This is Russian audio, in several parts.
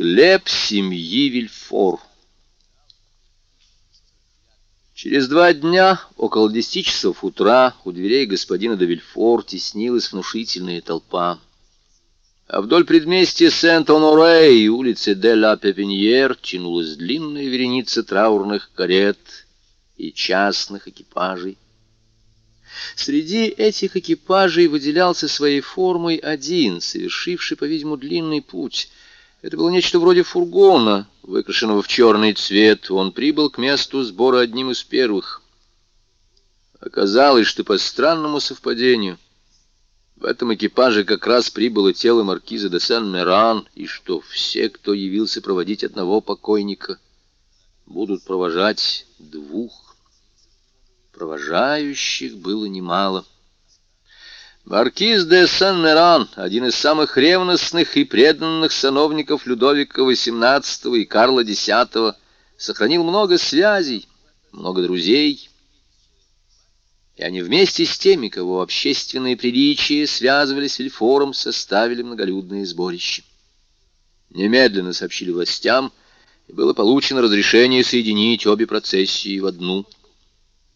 Склеп семьи Вильфор. Через два дня, около десяти часов утра, у дверей господина де Вильфор теснилась внушительная толпа. А вдоль предместья Сент-Оноре и улицы де ла Пепеньер тянулась длинная вереница траурных карет и частных экипажей. Среди этих экипажей выделялся своей формой один, совершивший, по-видимому, длинный путь — это было нечто вроде фургона, выкрашенного в черный цвет. Он прибыл к месту сбора одним из первых. Оказалось, что по странному совпадению в этом экипаже как раз прибыло тело маркиза де Сен-Меран, и что все, кто явился проводить одного покойника, будут провожать двух. Провожающих было немало. Маркиз де Сен-Меран, один из самых ревностных и преданных сановников Людовика XVIII и Карла X, сохранил много связей, много друзей, и они вместе с теми, кого общественные приличия связывали с Вильфором, составили многолюдные сборища. Немедленно сообщили властям, и было получено разрешение соединить обе процессии в одну.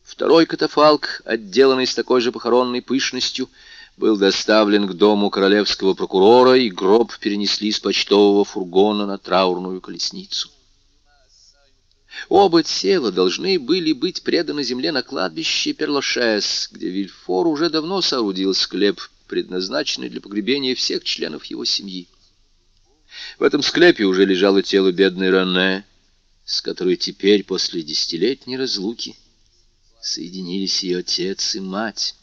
Второй катафалк, отделанный с такой же похоронной пышностью, — был доставлен к дому королевского прокурора, и гроб перенесли с почтового фургона на траурную колесницу. Оба тела должны были быть преданы земле на кладбище Перлашес, где Вильфор уже давно соорудил склеп, предназначенный для погребения всех членов его семьи. В этом склепе уже лежало тело бедной Рене, с которой теперь, после десятилетней разлуки, соединились ее отец и мать.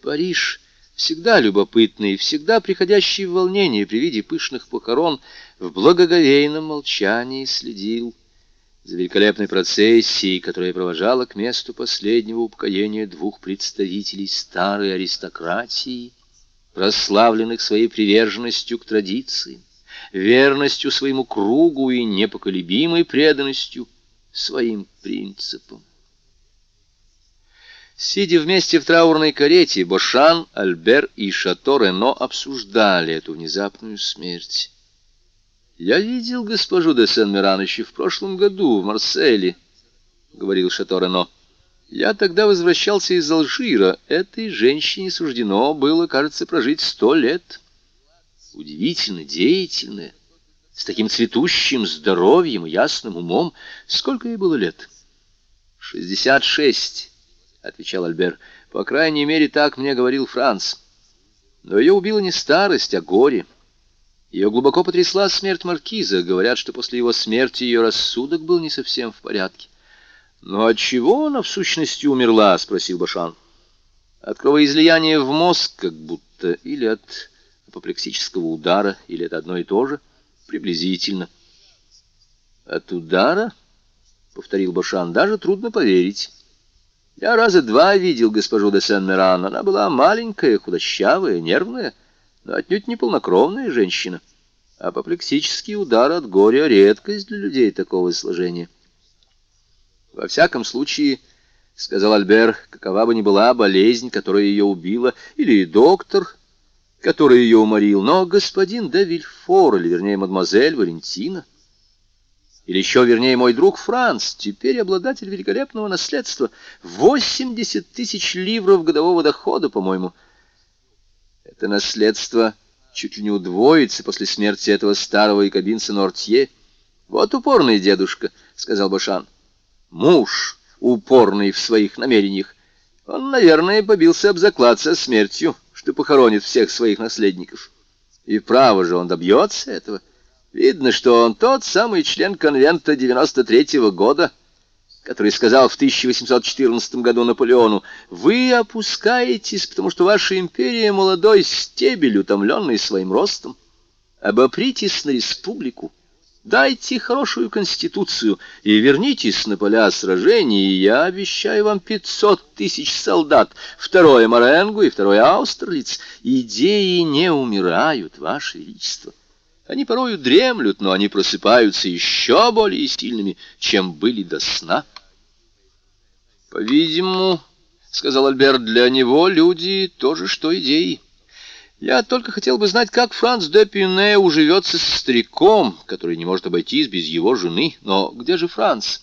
Париж, всегда любопытный, всегда приходящий в волнение при виде пышных похорон, в благоговейном молчании следил за великолепной процессией, которая провожала к месту последнего упокоения двух представителей старой аристократии, прославленных своей приверженностью к традициям, верностью своему кругу и непоколебимой преданностью своим принципам. Сидя вместе в траурной карете, Бошан, Альбер и Шато Рено обсуждали эту внезапную смерть. «Я видел госпожу де Сен-Миран еще в прошлом году в Марселе», — говорил Шато Рено. «Я тогда возвращался из Алжира. Этой женщине суждено было, кажется, прожить сто лет. Удивительно деятельная, с таким цветущим здоровьем и ясным умом. Сколько ей было лет?» «Шестьдесят шесть». — отвечал Альбер. «По крайней мере, так мне говорил Франц. Но ее убила не старость, а горе. Ее глубоко потрясла смерть маркиза. Говорят, что после его смерти ее рассудок был не совсем в порядке». «Но от чего она в сущности умерла?» — спросил Башан. «От кровоизлияния в мозг, как будто, или от апоплексического удара, или это одно и то же, приблизительно». «От удара?» — повторил Башан. «Даже трудно поверить». Я раза два видел госпожу де Сен-Меран. Она была маленькая, худощавая, нервная, но отнюдь не полнокровная женщина. Апоплексический удар от горя — редкость для людей такого сложения. Во всяком случае, — сказал Альбер, — какова бы ни была болезнь, которая ее убила, или доктор, который ее уморил, но господин де Вильфор, или, вернее, мадемуазель Валентина, или еще вернее мой друг Франц, теперь обладатель великолепного наследства, 80 тысяч ливров годового дохода, по-моему. Это наследство чуть ли не удвоится после смерти этого старого якобинца Нортье. Вот упорный дедушка, — сказал Башан. Муж упорный в своих намерениях. Он, наверное, побился об заклад со смертью, что похоронит всех своих наследников. И право же он добьется этого. — Видно, что он тот самый член конвента 93-го года, который сказал в 1814 году Наполеону, «Вы опускаетесь, потому что ваша империя молодой стебель, утомленный своим ростом. Обопритесь на республику, дайте хорошую конституцию и вернитесь на поля сражений, и я обещаю вам 500 тысяч солдат, второе Моренгу и второе Аустерлиц. Идеи не умирают, ваше величество». Они порою дремлют, но они просыпаются еще более сильными, чем были до сна. По-видимому, — сказал Альберт, — для него люди тоже, что идеи. Я только хотел бы знать, как Франц де Пюне уживется с стариком, который не может обойтись без его жены. Но где же Франц?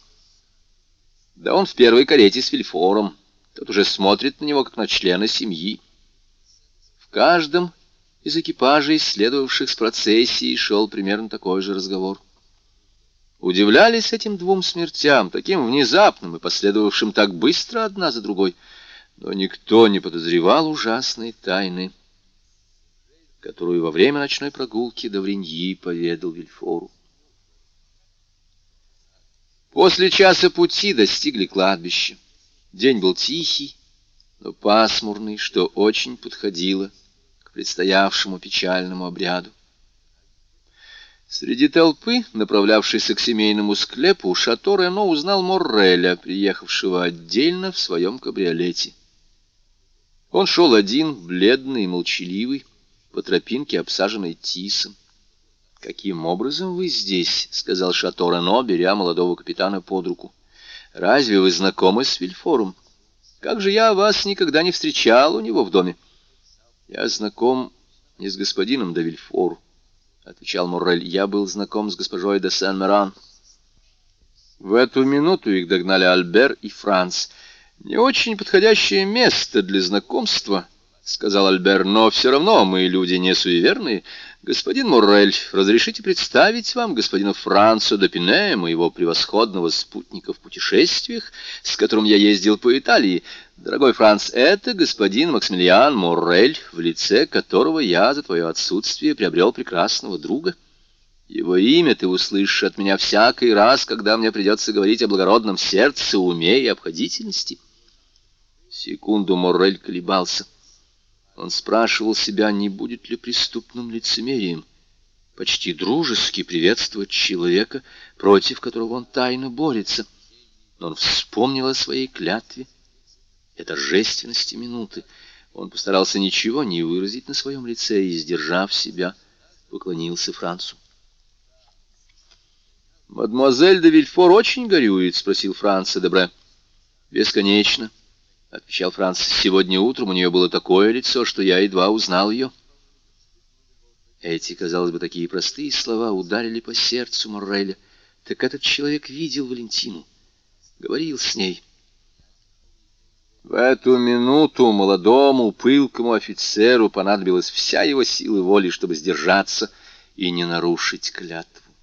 Да он в первой карете с Вильфором. Тот уже смотрит на него, как на члена семьи. В каждом из экипажей, следовавших с процессией, шел примерно такой же разговор. Удивлялись этим двум смертям, таким внезапным и последовавшим так быстро одна за другой, но никто не подозревал ужасной тайны которую во время ночной прогулки Давриньи поведал Вильфору. После часа пути достигли кладбища. День был тихий, но пасмурный, что очень подходило предстоявшему печальному обряду. Среди толпы, направлявшейся к семейному склепу, Шато Рено узнал Морреля, приехавшего отдельно в своем кабриолете. Он шел один, бледный и молчаливый, по тропинке, обсаженной тисом. «Каким образом вы здесь?» — сказал Шато Рено, беря молодого капитана под руку. «Разве вы знакомы с Вильфором? Как же я вас никогда не встречал у него в доме?» «Я знаком не с господином де Вильфор», — отвечал Моррель. «Я был знаком с госпожой де Сен-Меран». В эту минуту их догнали Альбер и Франц. «Не очень подходящее место для знакомства», — сказал Альбер, — но все равно мы люди не суеверные. Господин Моррель, разрешите представить вам господина Франца Допине, моего превосходного спутника в путешествиях, с которым я ездил по Италии. Дорогой Франц, это господин Максимилиан Моррель, в лице которого я за твое отсутствие приобрел прекрасного друга. Его имя ты услышишь от меня всякий раз, когда мне придется говорить о благородном сердце, уме и обходительности. Секунду Моррель колебался. — он спрашивал себя, не будет ли преступным лицемерием почти дружески приветствовать человека, против которого он тайно борется. Но он вспомнил о своей клятве и торжественности минуты. Он постарался ничего не выразить на своем лице и, сдержав себя, поклонился Францу. «Мадемуазель де Вильфор очень горюет?» — спросил Франц Дебре. «Бесконечно». — отвечал Франц. «Сегодня утром у нее было такое лицо, что я едва узнал ее». Эти, казалось бы, такие простые слова ударили по сердцу Морреля. Так этот человек видел Валентину, говорил с ней. В эту минуту молодому, пылкому офицеру понадобилась вся его сила воли, чтобы сдержаться и не нарушить клятву.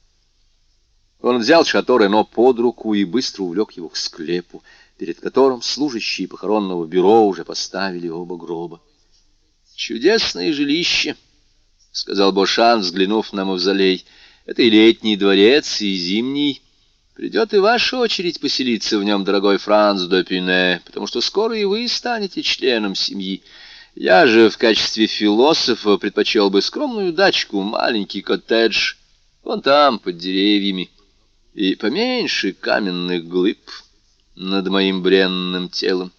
Он взял Шато Рено под руку и быстро увлек его к склепу перед которым служащие похоронного бюро уже поставили оба гроба. «Чудесное жилище», — сказал Бошан, взглянув на мавзолей. «Это и летний дворец, и зимний. Придет и ваша очередь поселиться в нем, дорогой Франц Допине, потому что скоро и вы станете членом семьи. Я же в качестве философа предпочел бы скромную дачку, маленький коттедж, вон там, под деревьями, и поменьше каменных глыб» над моим бренным телом.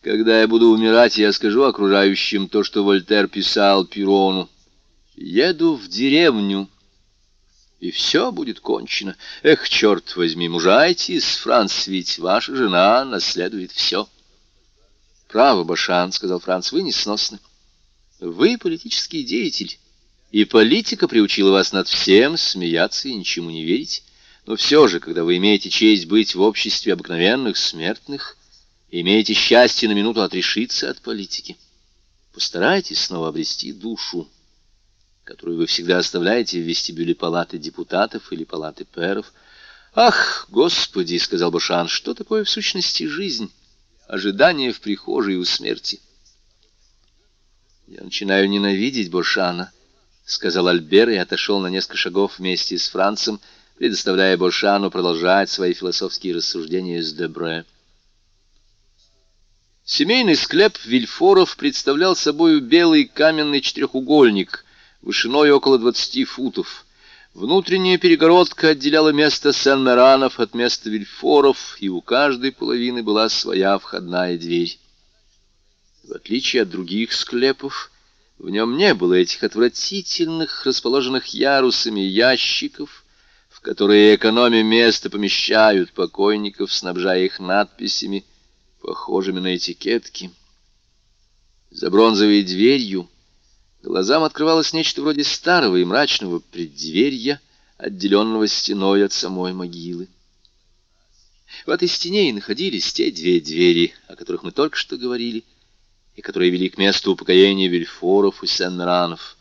Когда я буду умирать, я скажу окружающим то, что Вольтер писал Пирону. Еду в деревню, и все будет кончено. Эх, черт возьми, мужайтесь, Франц, ведь ваша жена наследует все. Право, Башан, — сказал Франц, — вы несносны. Вы политический деятель, и политика приучила вас над всем смеяться и ничему не верить. Но все же, когда вы имеете честь быть в обществе обыкновенных смертных, имеете счастье на минуту отрешиться от политики, постарайтесь снова обрести душу, которую вы всегда оставляете в вестибюле палаты депутатов или палаты пэров. «Ах, Господи!» — сказал Башан, — «что такое в сущности жизнь? Ожидание в прихожей у смерти». «Я начинаю ненавидеть Бошана», — сказал Альбер и отошел на несколько шагов вместе с Францем, — предоставляя Бошану продолжать свои философские рассуждения с Дебре. Семейный склеп Вильфоров представлял собой белый каменный четырехугольник, вышиной около двадцати футов. Внутренняя перегородка отделяла место Сен-Меранов от места Вильфоров, и у каждой половины была своя входная дверь. В отличие от других склепов, в нем не было этих отвратительных, расположенных ярусами ящиков, в которые экономя место помещают покойников, снабжая их надписями, похожими на этикетки. За бронзовой дверью Глазам открывалось нечто вроде старого и мрачного преддверья, отделенного стеной от самой могилы. В этой стене и находились те две двери, о которых мы только что говорили, и которые вели к месту упокоения Вильфоров и Сен-Ранов.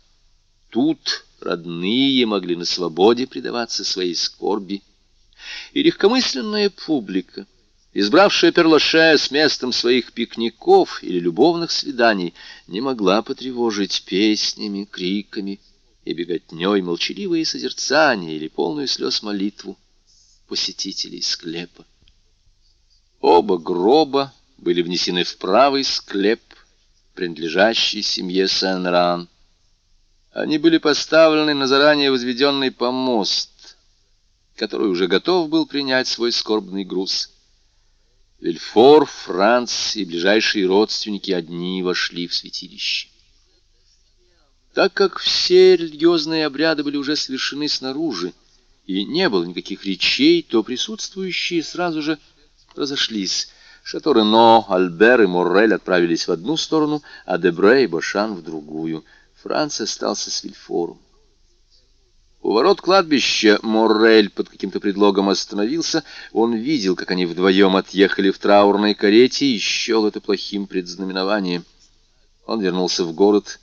Тут родные могли на свободе предаваться своей скорби, и легкомысленная публика, избравшая Перлаше с местом своих пикников или любовных свиданий, не могла потревожить песнями, криками и беготней молчаливые созерцания или полную слез молитву посетителей склепа. Оба гроба были внесены в правый склеп, принадлежащий семье Сен-Ран. Они были поставлены на заранее возведенный помост, который уже готов был принять свой скорбный груз. Вильфор, Франц и ближайшие родственники одни вошли в святилище. Так как все религиозные обряды были уже совершены снаружи, и не было никаких речей, то присутствующие сразу же разошлись. Шато Рено, Альбер и Моррель отправились в одну сторону, а Дебре и Башан в другую. Франц остался с Вильфором. У ворот кладбища Моррель под каким-то предлогом остановился. Он видел, как они вдвоем отъехали в траурной карете и счел это плохим предзнаменованием. Он вернулся в город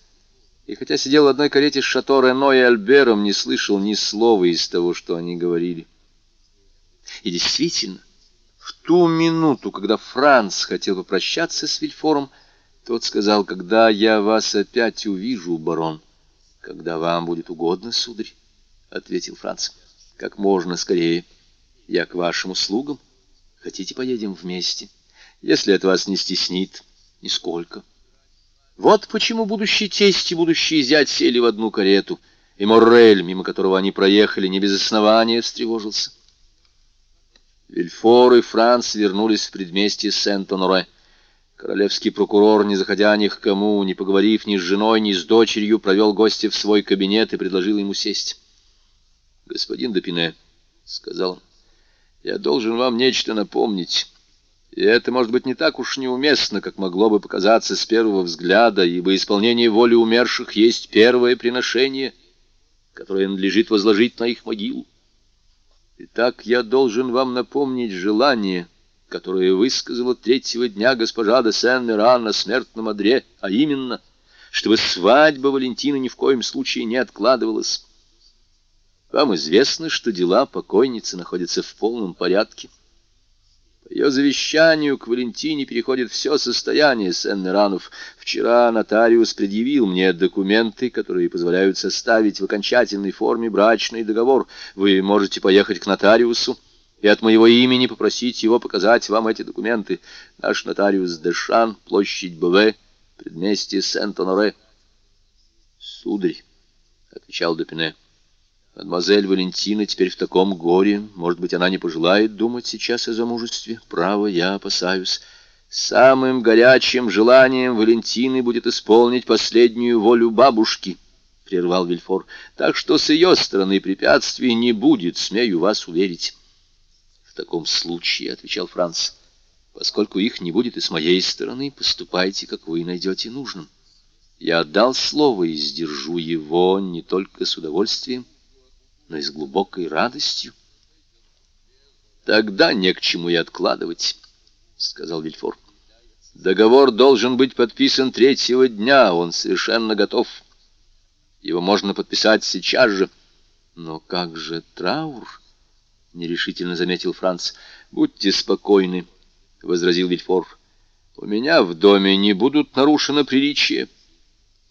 и, хотя сидел в одной карете с Шато Рено и Альбером, не слышал ни слова из того, что они говорили. И действительно, в ту минуту, когда Франц хотел попрощаться с Вильфором, тот сказал, «Когда я вас опять увижу, барон, когда вам будет угодно, сударь», — ответил Франц, — «как можно скорее. Я к вашим услугам. Хотите, поедем вместе? Если это вас не стеснит, нисколько». Вот почему будущий тесть и будущий зять сели в одну карету, и Моррель, мимо которого они проехали, не без основания встревожился. Вильфор и Франц вернулись в предместье Сент-Оноре. Королевский прокурор, не заходя ни к кому, не поговорив ни с женой, ни с дочерью, провел гостя в свой кабинет и предложил ему сесть. «Господин Допине», — сказал он, — «я должен вам нечто напомнить». И это, может быть, не так уж неуместно, как могло бы показаться с первого взгляда, ибо исполнение воли умерших есть первое приношение, которое надлежит возложить на их могилу. Итак, я должен вам напомнить желание, которое высказала третьего дня госпожа де Сен-Меран на смертном одре, а именно, чтобы свадьба Валентины ни в коем случае не откладывалась. Вам известно, что дела покойницы находятся в полном порядке. По ее завещанию к Валентине переходит все состояние Сен-Меранов. Вчера нотариус предъявил мне документы, которые позволяют составить в окончательной форме брачный договор. Вы можете поехать к нотариусу и от моего имени попросить его показать вам эти документы. Наш нотариус Дешан, площадь БВ, предместье Сент-Оноре. — Сударь, — отвечал Допине, — Мадемуазель Валентина теперь в таком горе. Может быть, она не пожелает думать сейчас о замужестве. Право, я опасаюсь. Самым горячим желанием Валентины будет исполнить последнюю волю бабушки, — прервал Вильфор. Так что с ее стороны препятствий не будет, смею вас уверить. В таком случае, — отвечал Франц, — поскольку их не будет и с моей стороны, поступайте, как вы найдете нужным. Я отдал слово и сдержу его не только с удовольствием, но и с глубокой радостью. «Тогда не к чему и откладывать», — сказал Вильфор. «Договор должен быть подписан третьего дня, он совершенно готов. Его можно подписать сейчас же». «Но как же траур?» — нерешительно заметил Франц. «Будьте спокойны», — возразил Вильфор. «У меня в доме не будут нарушены приличия».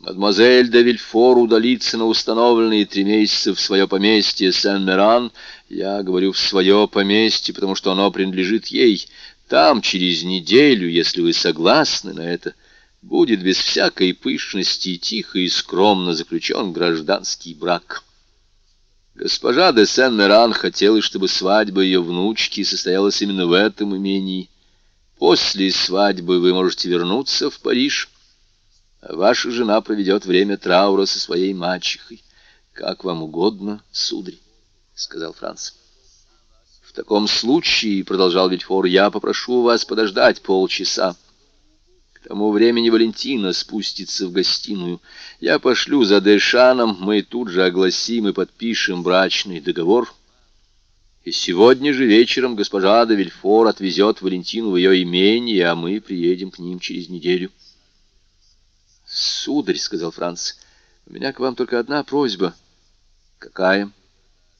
Мадемуазель де Вильфор удалится на установленные три месяца в свое поместье Сен-Меран. Я говорю «в свое поместье», потому что оно принадлежит ей. Там через неделю, если вы согласны на это, будет без всякой пышности тихо и скромно заключен гражданский брак. Госпожа де Сен-Меран хотела, чтобы свадьба ее внучки состоялась именно в этом имении. После свадьбы вы можете вернуться в Париж, Ваша жена проведет время траура со своей мачехой. Как вам угодно, сударь, — сказал Франц. В таком случае, — продолжал Вильфор, — я попрошу вас подождать полчаса. К тому времени Валентина спустится в гостиную. Я пошлю за Дэшаном, мы тут же огласим и подпишем брачный договор. И сегодня же вечером госпожа де Вильфор отвезет Валентину в ее имение, а мы приедем к ним через неделю. «Сударь», — сказал Франц, — «у меня к вам только одна просьба». «Какая?»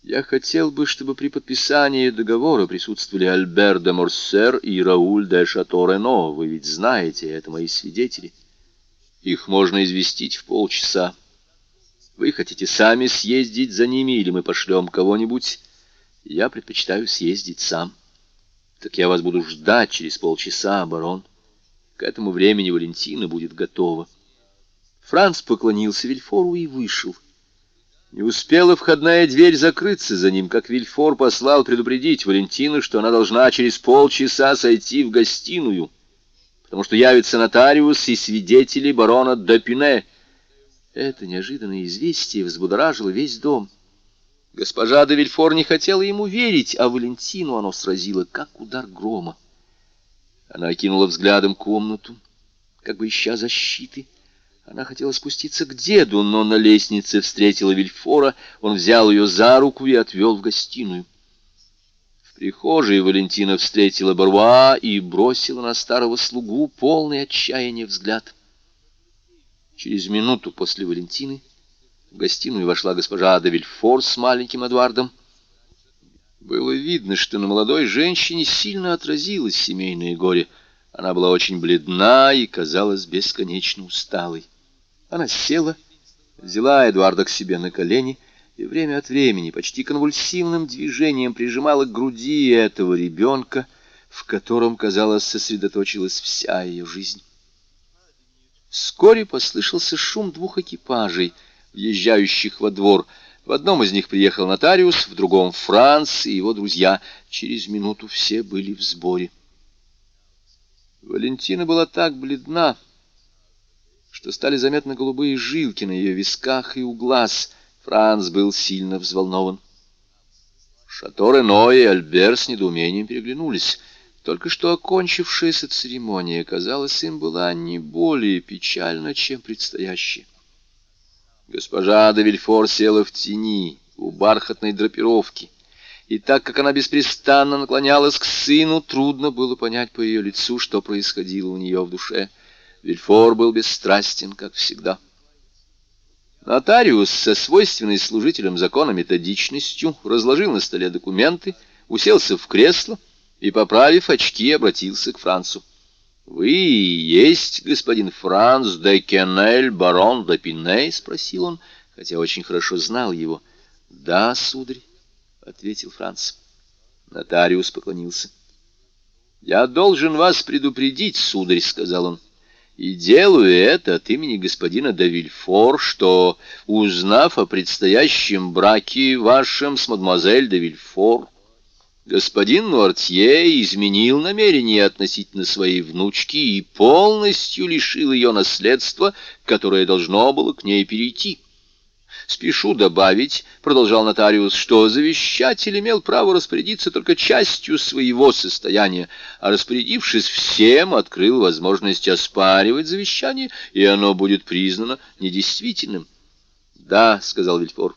Я хотел бы, чтобы при подписании договора присутствовали Альбер де Морсер и Рауль де Шато-Рено. Вы ведь знаете, это мои свидетели. Их можно известить в полчаса. Вы хотите сами съездить за ними, или мы пошлем кого-нибудь? Я предпочитаю съездить сам. Так я вас буду ждать через полчаса, барон. К этому времени Валентина будет готова. Франц поклонился Вильфору и вышел. Не успела входная дверь закрыться за ним, как Вильфор послал предупредить Валентину, что она должна через полчаса сойти в гостиную, потому что явится нотариус и свидетели барона Допине. Это неожиданное известие взбудоражило весь дом. Госпожа де Вильфор не хотела ему верить, а Валентину оно сразило, как удар грома. Она окинула взглядом комнату, как бы ища защиты, она хотела спуститься к деду, но на лестнице встретила Вильфора. Он взял ее за руку и отвел в гостиную. В прихожей Валентина встретила Баруа и бросила на старого слугу полный отчаяния взгляд. Через минуту после Валентины в гостиную вошла госпожа де Вильфор с маленьким Эдуардом. Было видно, что на молодой женщине сильно отразилось семейное горе. Она была очень бледна и казалась бесконечно усталой. Она села, взяла Эдуарда к себе на колени и время от времени почти конвульсивным движением прижимала к груди этого ребенка, в котором, казалось, сосредоточилась вся ее жизнь. Вскоре послышался шум двух экипажей, въезжающих во двор. В одном из них приехал нотариус, в другом — Франц и его друзья. Через минуту все были в сборе. Валентина была так бледна, что стали заметны голубые жилки на ее висках и у глаз. Франц был сильно взволнован. Шато Рено и Альбер с недоумением переглянулись. Только что окончившаяся церемония, казалось, им была не более печальна, чем предстоящая. Госпожа де Вильфор села в тени у бархатной драпировки, и так как она беспрестанно наклонялась к сыну, трудно было понять по ее лицу, что происходило у нее в душе — Вильфор был бесстрастен, как всегда. Нотариус со свойственной служителем закона методичностью разложил на столе документы, уселся в кресло и, поправив очки, обратился к Францу. «Вы есть господин Франц де Кеннель, барон де Пиней?» — спросил он, хотя очень хорошо знал его. «Да, сударь», — ответил Франц. Нотариус поклонился. «Я должен вас предупредить, сударь», — сказал он и делаю это от имени господина Давильфор, что, узнав о предстоящем браке вашем с мадемуазель Давильфор, господин Нуартье изменил намерение относительно своей внучки и полностью лишил ее наследства, которое должно было к ней перейти. Спешу добавить, — продолжал нотариус, — что завещатель имел право распорядиться только частью своего состояния, а распорядившись всем, открыл возможность оспаривать завещание, и оно будет признано недействительным. — Да, — сказал Вильфор,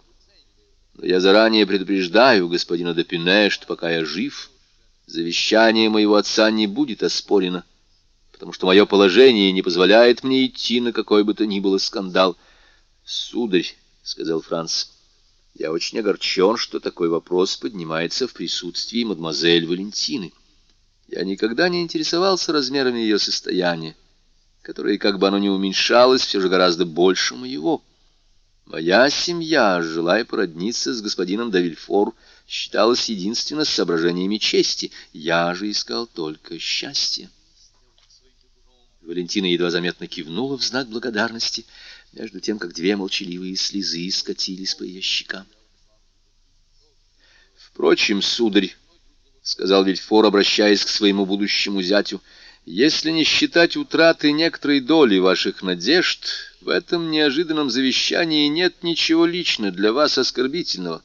— но я заранее предупреждаю господина Допине, что пока я жив, завещание моего отца не будет оспорено, потому что мое положение не позволяет мне идти на какой бы то ни было скандал. Сударь, — сказал Франц. «Я очень огорчен, что такой вопрос поднимается в присутствии мадемуазель Валентины. Я никогда не интересовался размерами ее состояния, которое, как бы оно ни уменьшалось, все же гораздо больше моего. Моя семья, желая породниться с господином Давильфор, считалась единственно соображениями чести. Я же искал только счастье». Валентина едва заметно кивнула в знак благодарности — между тем, как две молчаливые слезы скатились по ее щекам. «Впрочем, сударь», — сказал Вильфор, обращаясь к своему будущему зятю, — «если не считать утраты некоторой доли ваших надежд, в этом неожиданном завещании нет ничего лично для вас оскорбительного.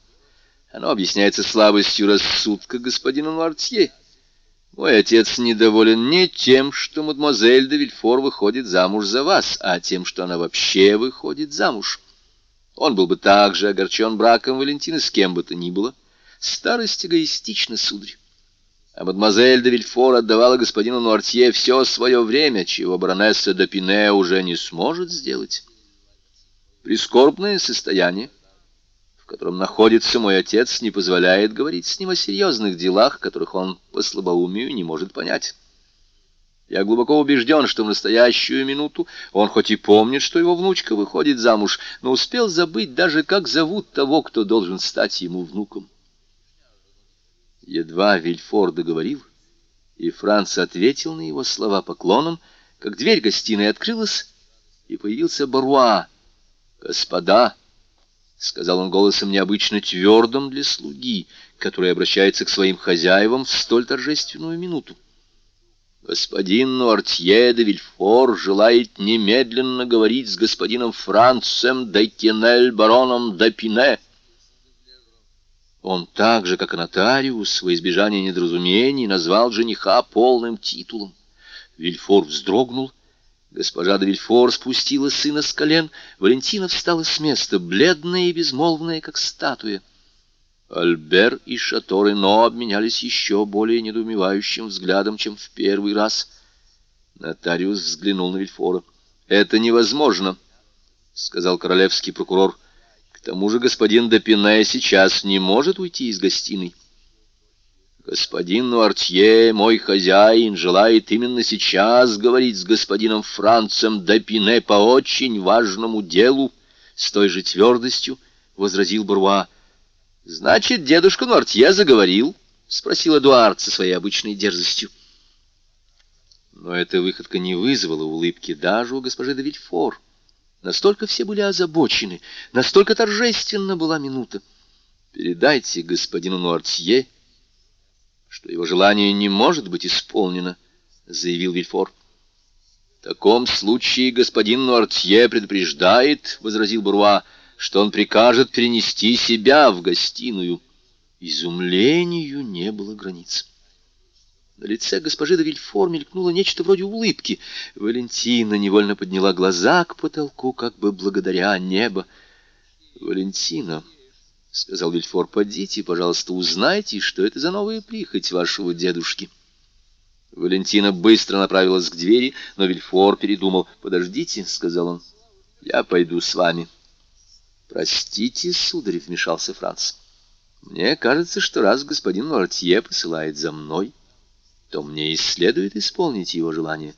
Оно объясняется слабостью рассудка господина Нуартье. Мой отец недоволен не тем, что мадемуазель де Вильфор выходит замуж за вас, а тем, что она вообще выходит замуж. Он был бы также огорчен браком Валентины с кем бы то ни было. Старость эгоистична, сударь. А мадемуазель де Вильфор отдавала господину Нуартье все свое время, чего баронесса де Пине уже не сможет сделать. Прискорбное состояние, котором находится мой отец, не позволяет говорить с ним о серьезных делах, которых он по слабоумию не может понять. Я глубоко убежден, что в настоящую минуту он хоть и помнит, что его внучка выходит замуж, но успел забыть даже, как зовут того, кто должен стать ему внуком. Едва Вильфор договорил, и Франц ответил на его слова поклоном, как дверь гостиной открылась, и появился Баруа, «Господа», — сказал он голосом необычно твердым для слуги, который обращается к своим хозяевам в столь торжественную минуту. «Господин Нуартье де Вильфор желает немедленно говорить с господином Францем де Кенель, бароном де Пине». Он так же, как и нотариус, во избежание недоразумений, назвал жениха полным титулом. Вильфор вздрогнул Госпожа де Вильфор спустила сына с колен. Валентина встала с места, бледная и безмолвная, как статуя. Альбер и Шатор но обменялись еще более недоумевающим взглядом, чем в первый раз. Нотариус взглянул на Вильфора. «Это невозможно», — сказал королевский прокурор. «К тому же господин Депине сейчас не может уйти из гостиной». Господин Нуартье, мой хозяин, желает именно сейчас говорить с господином Францем Допине по очень важному делу, с той же твердостью возразил Бурва. Значит, дедушка Нуартье заговорил? спросил Эдуард со своей обычной дерзостью. Но эта выходка не вызвала улыбки даже у госпожи де. Настолько все были озабочены, настолько торжественна была минута. Передайте господину Нуартье, что его желание не может быть исполнено, — заявил Вильфор. — В таком случае господин Нуартье предупреждает, — возразил Буруа, — что он прикажет перенести себя в гостиную. Изумлению не было границ. На лице госпожи де Вильфор мелькнуло нечто вроде улыбки. Валентина невольно подняла глаза к потолку, как бы благодаря небо. «Валентина», — сказал Вильфор, — подите, пожалуйста, узнайте, что это за новая прихоть вашего дедушки. Валентина быстро направилась к двери, но Вильфор передумал. «Подождите», — сказал он, — «я пойду с вами». «Простите, сударь», — вмешался Франц. «Мне кажется, что раз господин Мартье посылает за мной, то мне и следует исполнить его желание.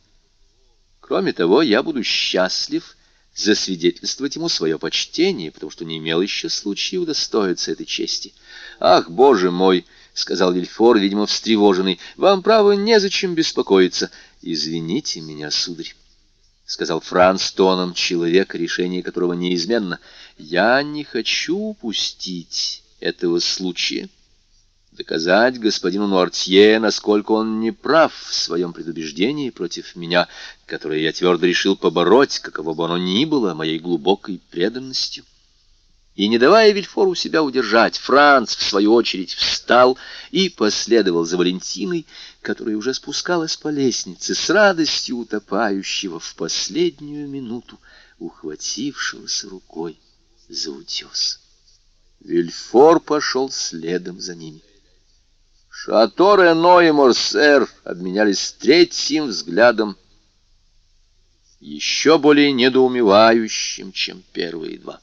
Кроме того, я буду счастлив, — засвидетельствовать ему свое почтение, потому что не имел еще случая удостоиться этой чести. «Ах, боже мой!» — сказал Вильфор, видимо, встревоженный. «Вам, право, незачем беспокоиться. Извините меня, сударь». — сказал Франц тоном человека, решение которого неизменно. — Я не хочу упустить этого случая доказать господину Нуартье, насколько он не прав в своем предубеждении против меня, которое я твердо решил побороть, каково бы оно ни было, моей глубокой преданностью. И, не давая Вильфору себя удержать, Франц, в свою очередь, встал и последовал за Валентиной, которая уже спускалась по лестнице с радостью утопающего в последнюю минуту, ухватившегося рукой за утес. Вильфор пошел следом за ними. Шато Рено и Морсер обменялись третьим взглядом, еще более недоумевающим, чем первые два.